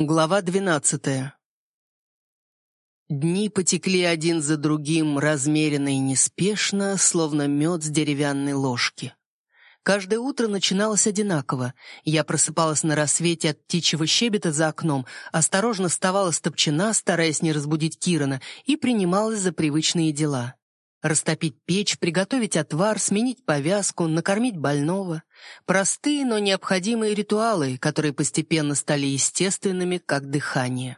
Глава двенадцатая. Дни потекли один за другим, размеренно и неспешно, словно мед с деревянной ложки. Каждое утро начиналось одинаково. Я просыпалась на рассвете от птичьего щебета за окном, осторожно вставала с топчина, стараясь не разбудить Кирана, и принималась за привычные дела. Растопить печь, приготовить отвар, сменить повязку, накормить больного. Простые, но необходимые ритуалы, которые постепенно стали естественными, как дыхание.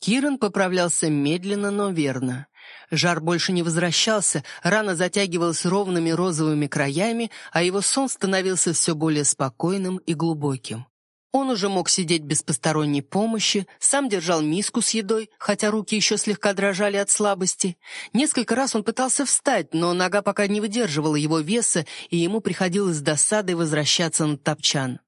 Киран поправлялся медленно, но верно. Жар больше не возвращался, рана затягивалась ровными розовыми краями, а его сон становился все более спокойным и глубоким. Он уже мог сидеть без посторонней помощи, сам держал миску с едой, хотя руки еще слегка дрожали от слабости. Несколько раз он пытался встать, но нога пока не выдерживала его веса, и ему приходилось с досадой возвращаться на топчан.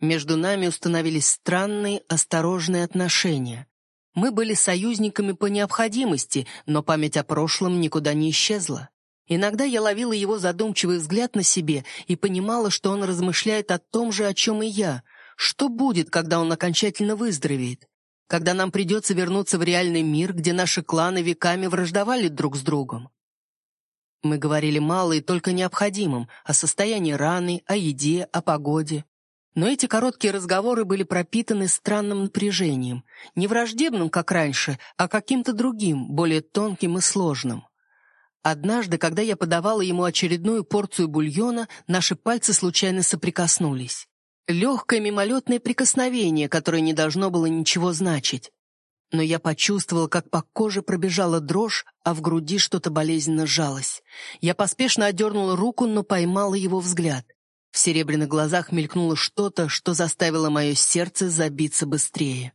Между нами установились странные, осторожные отношения. Мы были союзниками по необходимости, но память о прошлом никуда не исчезла. Иногда я ловила его задумчивый взгляд на себе и понимала, что он размышляет о том же, о чем и я — что будет, когда он окончательно выздоровеет? Когда нам придется вернуться в реальный мир, где наши кланы веками враждовали друг с другом? Мы говорили мало и только необходимым, о состоянии раны, о еде, о погоде. Но эти короткие разговоры были пропитаны странным напряжением, не враждебным, как раньше, а каким-то другим, более тонким и сложным. Однажды, когда я подавала ему очередную порцию бульона, наши пальцы случайно соприкоснулись. Легкое мимолетное прикосновение, которое не должно было ничего значить. Но я почувствовал, как по коже пробежала дрожь, а в груди что-то болезненно сжалось. Я поспешно отдернула руку, но поймала его взгляд. В серебряных глазах мелькнуло что-то, что заставило мое сердце забиться быстрее.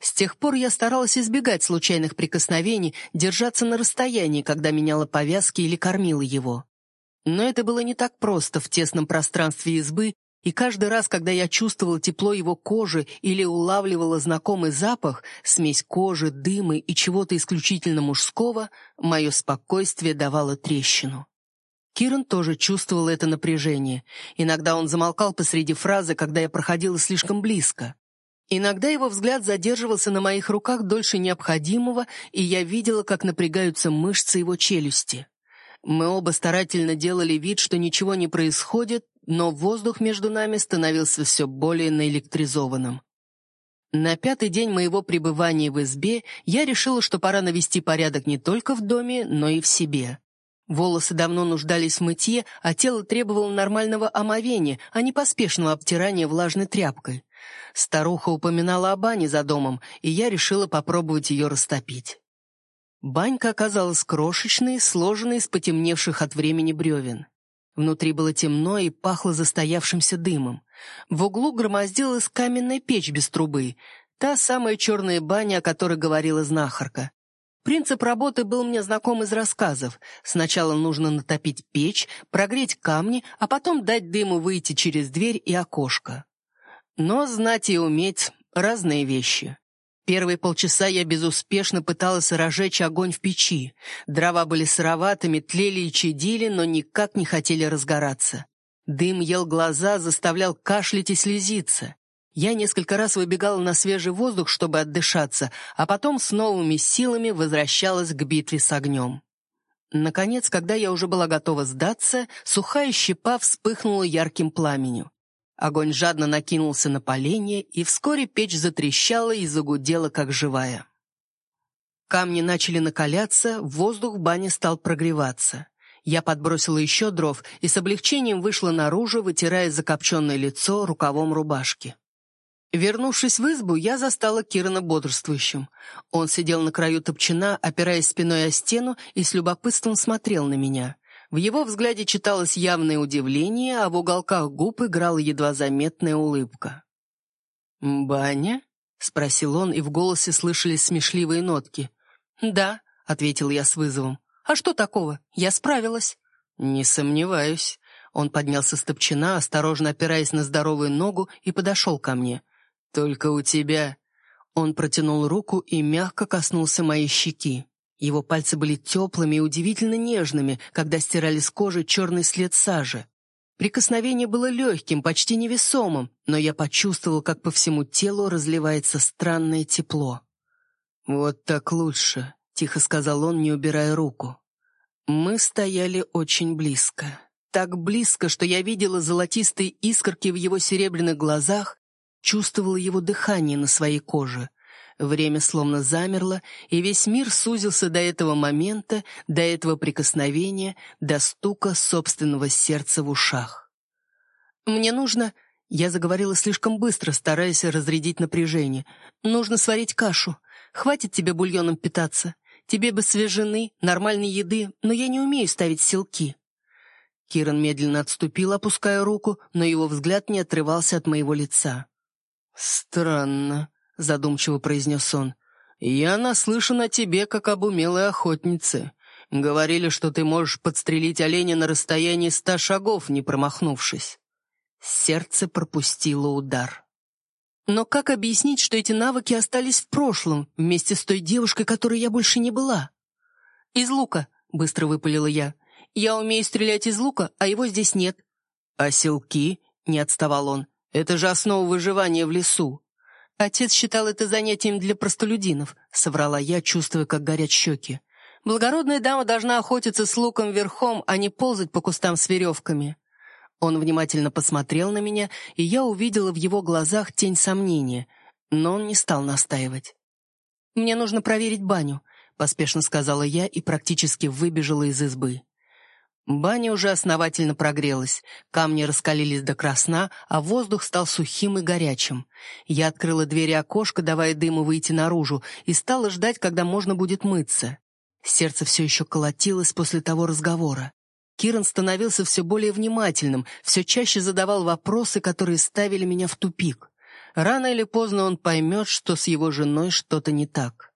С тех пор я старалась избегать случайных прикосновений, держаться на расстоянии, когда меняла повязки или кормила его. Но это было не так просто в тесном пространстве избы, и каждый раз, когда я чувствовала тепло его кожи или улавливала знакомый запах, смесь кожи, дыма и чего-то исключительно мужского, мое спокойствие давало трещину. Киран тоже чувствовал это напряжение. Иногда он замолкал посреди фразы, когда я проходила слишком близко. Иногда его взгляд задерживался на моих руках дольше необходимого, и я видела, как напрягаются мышцы его челюсти. Мы оба старательно делали вид, что ничего не происходит, но воздух между нами становился все более наэлектризованным. На пятый день моего пребывания в избе я решила, что пора навести порядок не только в доме, но и в себе. Волосы давно нуждались в мытье, а тело требовало нормального омовения, а не поспешного обтирания влажной тряпкой. Старуха упоминала о бане за домом, и я решила попробовать ее растопить. Банька оказалась крошечной, сложенной из потемневших от времени бревен. Внутри было темно и пахло застоявшимся дымом. В углу громоздилась каменная печь без трубы, та самая черная баня, о которой говорила знахарка. Принцип работы был мне знаком из рассказов. Сначала нужно натопить печь, прогреть камни, а потом дать дыму выйти через дверь и окошко. Но знать и уметь — разные вещи. Первые полчаса я безуспешно пыталась разжечь огонь в печи. Дрова были сыроватыми, тлели и чадили, но никак не хотели разгораться. Дым ел глаза, заставлял кашлять и слезиться. Я несколько раз выбегала на свежий воздух, чтобы отдышаться, а потом с новыми силами возвращалась к битве с огнем. Наконец, когда я уже была готова сдаться, сухая щепа вспыхнула ярким пламенем. Огонь жадно накинулся на поленье, и вскоре печь затрещала и загудела, как живая. Камни начали накаляться, воздух в бане стал прогреваться. Я подбросила еще дров и с облегчением вышла наружу, вытирая закопченное лицо рукавом рубашки. Вернувшись в избу, я застала Кирана бодрствующим. Он сидел на краю топчина, опираясь спиной о стену, и с любопытством смотрел на меня. В его взгляде читалось явное удивление, а в уголках губ играла едва заметная улыбка. «Баня?» — спросил он, и в голосе слышались смешливые нотки. «Да», — ответил я с вызовом. «А что такого? Я справилась». «Не сомневаюсь». Он поднялся с топчина, осторожно опираясь на здоровую ногу, и подошел ко мне. «Только у тебя...» Он протянул руку и мягко коснулся моей щеки. Его пальцы были теплыми и удивительно нежными, когда стирали с кожи черный след сажи. Прикосновение было легким, почти невесомым, но я почувствовал, как по всему телу разливается странное тепло. «Вот так лучше», — тихо сказал он, не убирая руку. Мы стояли очень близко. Так близко, что я видела золотистые искорки в его серебряных глазах, чувствовала его дыхание на своей коже. Время словно замерло, и весь мир сузился до этого момента, до этого прикосновения, до стука собственного сердца в ушах. «Мне нужно...» Я заговорила слишком быстро, стараясь разрядить напряжение. «Нужно сварить кашу. Хватит тебе бульоном питаться. Тебе бы свежены, нормальной еды, но я не умею ставить селки». Киран медленно отступил, опуская руку, но его взгляд не отрывался от моего лица. «Странно», — задумчиво произнес он. «Я наслышан о тебе, как об умелой охотнице. Говорили, что ты можешь подстрелить оленя на расстоянии ста шагов, не промахнувшись». Сердце пропустило удар. Но как объяснить, что эти навыки остались в прошлом, вместе с той девушкой, которой я больше не была? «Из лука», — быстро выпалила я. «Я умею стрелять из лука, а его здесь нет». «А селки?» — не отставал он. «Это же основа выживания в лесу». «Отец считал это занятием для простолюдинов», — соврала я, чувствуя, как горят щеки. «Благородная дама должна охотиться с луком верхом, а не ползать по кустам с веревками». Он внимательно посмотрел на меня, и я увидела в его глазах тень сомнения, но он не стал настаивать. «Мне нужно проверить баню», — поспешно сказала я и практически выбежала из избы. Баня уже основательно прогрелась, камни раскалились до красна, а воздух стал сухим и горячим. Я открыла дверь и окошко, давая дыму выйти наружу, и стала ждать, когда можно будет мыться. Сердце все еще колотилось после того разговора. Киран становился все более внимательным, все чаще задавал вопросы, которые ставили меня в тупик. Рано или поздно он поймет, что с его женой что-то не так.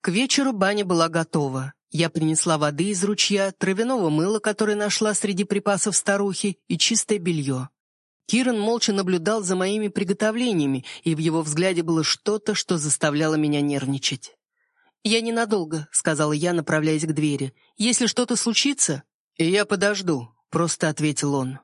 К вечеру баня была готова. Я принесла воды из ручья, травяного мыла, которое нашла среди припасов старухи, и чистое белье. Киран молча наблюдал за моими приготовлениями, и в его взгляде было что-то, что заставляло меня нервничать. «Я ненадолго», — сказала я, направляясь к двери. «Если что-то случится...» «Я подожду», — просто ответил он.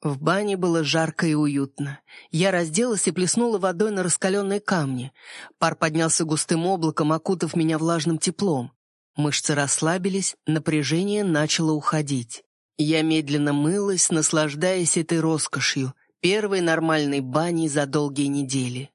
В бане было жарко и уютно. Я разделась и плеснула водой на раскаленные камни. Пар поднялся густым облаком, окутав меня влажным теплом. Мышцы расслабились, напряжение начало уходить. Я медленно мылась, наслаждаясь этой роскошью, первой нормальной баней за долгие недели.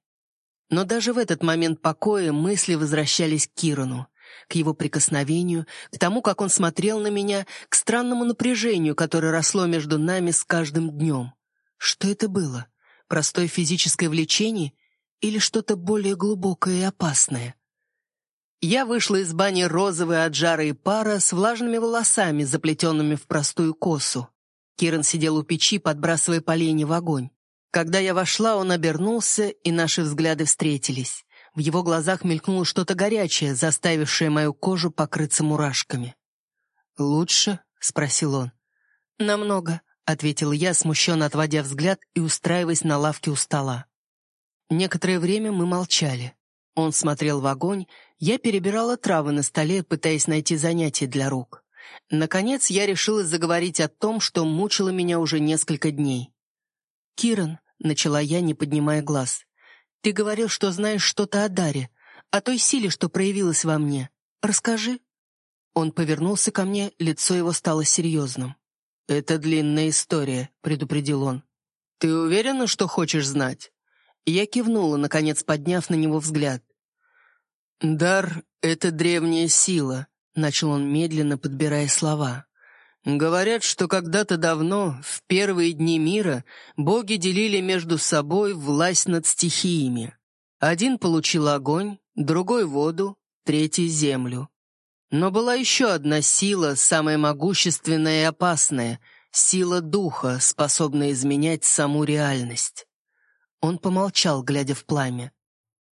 Но даже в этот момент покоя мысли возвращались к Кирану, к его прикосновению, к тому, как он смотрел на меня, к странному напряжению, которое росло между нами с каждым днем. Что это было? Простое физическое влечение или что-то более глубокое и опасное? Я вышла из бани розовая от жара и пара с влажными волосами, заплетенными в простую косу. Киран сидел у печи, подбрасывая поленья в огонь. Когда я вошла, он обернулся, и наши взгляды встретились. В его глазах мелькнуло что-то горячее, заставившее мою кожу покрыться мурашками. «Лучше?» — спросил он. «Намного», — ответила я, смущенно отводя взгляд и устраиваясь на лавке у стола. Некоторое время мы молчали. Он смотрел в огонь, я перебирала травы на столе, пытаясь найти занятие для рук. Наконец я решила заговорить о том, что мучило меня уже несколько дней. «Киран», — начала я, не поднимая глаз, — «ты говорил, что знаешь что-то о Даре, о той силе, что проявилась во мне. Расскажи». Он повернулся ко мне, лицо его стало серьезным. «Это длинная история», — предупредил он. «Ты уверена, что хочешь знать?» Я кивнула, наконец подняв на него взгляд. «Дар — это древняя сила», — начал он медленно, подбирая слова. «Говорят, что когда-то давно, в первые дни мира, боги делили между собой власть над стихиями. Один получил огонь, другой — воду, третий — землю. Но была еще одна сила, самая могущественная и опасная — сила духа, способная изменять саму реальность. Он помолчал, глядя в пламя.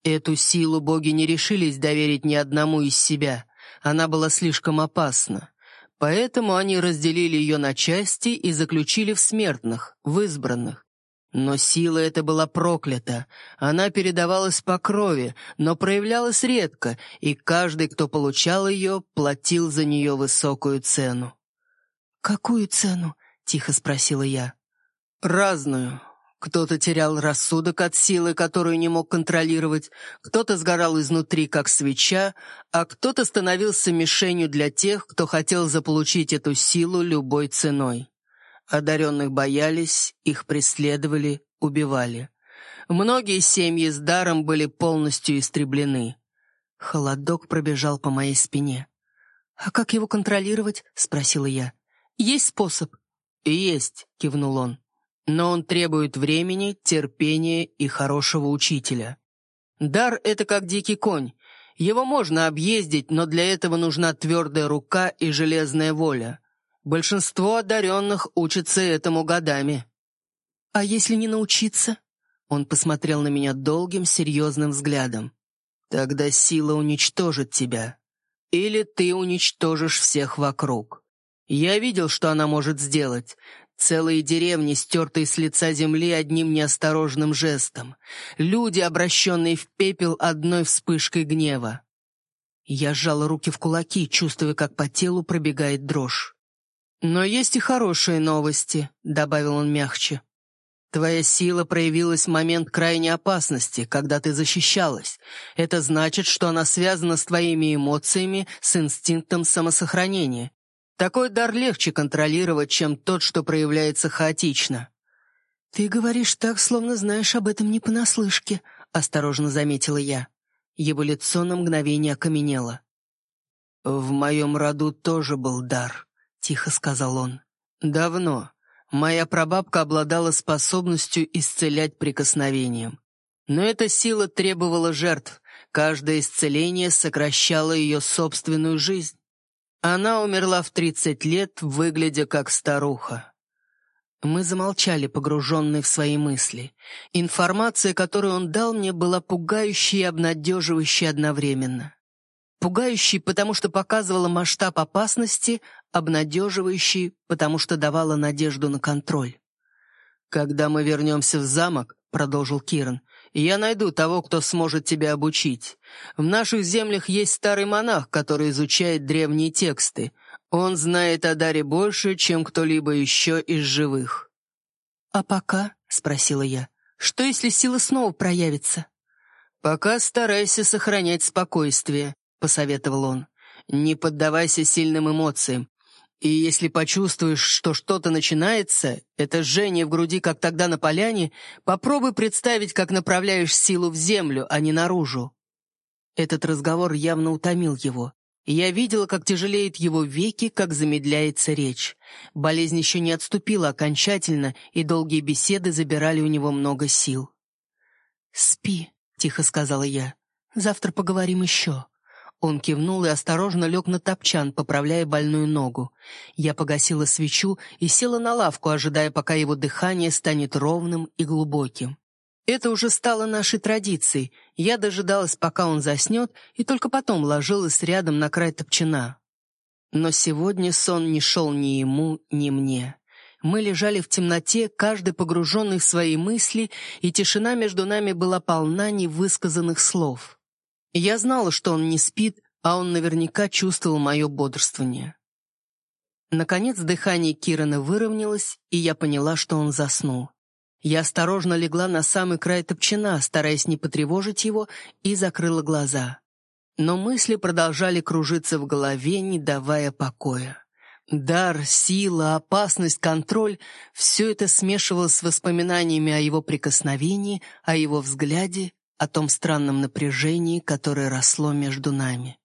Эту силу боги не решились доверить ни одному из себя. Она была слишком опасна. Поэтому они разделили ее на части и заключили в смертных, в избранных. Но сила эта была проклята. Она передавалась по крови, но проявлялась редко, и каждый, кто получал ее, платил за нее высокую цену. «Какую цену?» —— тихо спросила я. «Разную. Кто-то терял рассудок от силы, которую не мог контролировать, кто-то сгорал изнутри, как свеча, а кто-то становился мишенью для тех, кто хотел заполучить эту силу любой ценой. Одаренных боялись, их преследовали, убивали. Многие семьи с даром были полностью истреблены. Холодок пробежал по моей спине. «А как его контролировать?» — спросила я. «Есть способ?» «Есть», — кивнул он. Но он требует времени, терпения и хорошего учителя. Дар — это как дикий конь. Его можно объездить, но для этого нужна твердая рука и железная воля. Большинство одаренных учатся этому годами. «А если не научиться?» Он посмотрел на меня долгим, серьезным взглядом. «Тогда сила уничтожит тебя. Или ты уничтожишь всех вокруг. Я видел, что она может сделать. Целые деревни, стертые с лица земли одним неосторожным жестом. Люди, обращенные в пепел одной вспышкой гнева. Я сжала руки в кулаки, чувствуя, как по телу пробегает дрожь. «Но есть и хорошие новости», — добавил он мягче. «Твоя сила проявилась в момент крайней опасности, когда ты защищалась. Это значит, что она связана с твоими эмоциями, с инстинктом самосохранения. Такой дар легче контролировать, чем тот, что проявляется хаотично. «Ты говоришь так, словно знаешь об этом не понаслышке», — осторожно заметила я. Его лицо на мгновение окаменело. «В моем роду тоже был дар», — тихо сказал он. «Давно. Моя прабабка обладала способностью исцелять прикосновением. Но эта сила требовала жертв. Каждое исцеление сокращало ее собственную жизнь. Она умерла в тридцать лет, выглядя как старуха. Мы замолчали, погруженные в свои мысли. Информация, которую он дал мне, была пугающей и обнадеживающей одновременно. Пугающей, потому что показывала масштаб опасности, обнадеживающей, потому что давала надежду на контроль. «Когда мы вернемся в замок», — продолжил Киран, я найду того, кто сможет тебя обучить. В наших землях есть старый монах, который изучает древние тексты. Он знает о даре больше, чем кто-либо еще из живых». «А пока?» — спросила я. «Что, если сила снова проявится?» «Пока старайся сохранять спокойствие», — посоветовал он. «Не поддавайся сильным эмоциям. И если почувствуешь, что что-то начинается, это жжение в груди, как тогда на поляне, попробуй представить, как направляешь силу в землю, а не наружу. Этот разговор явно утомил его. я видела, как тяжелеют его веки, как замедляется речь. Болезнь еще не отступила окончательно, и долгие беседы забирали у него много сил. «Спи», — тихо сказала я. «Завтра поговорим еще». Он кивнул и осторожно лег на топчан, поправляя больную ногу. Я погасила свечу и села на лавку, ожидая, пока его дыхание станет ровным и глубоким. Это уже стало нашей традицией. Я дожидалась, пока он заснет, и только потом ложилась рядом на край топчана. Но сегодня сон не шел ни ему, ни мне. Мы лежали в темноте, каждый погруженный в свои мысли, и тишина между нами была полна невысказанных слов. Я знала, что он не спит, а он наверняка чувствовал мое бодрствование. Наконец дыхание Кирана выровнялось, и я поняла, что он заснул. Я осторожно легла на самый край топчина, стараясь не потревожить его, и закрыла глаза. Но мысли продолжали кружиться в голове, не давая покоя. Дар, сила, опасность, контроль — все это смешивалось с воспоминаниями о его прикосновении, о его взгляде, о том странном напряжении, которое росло между нами.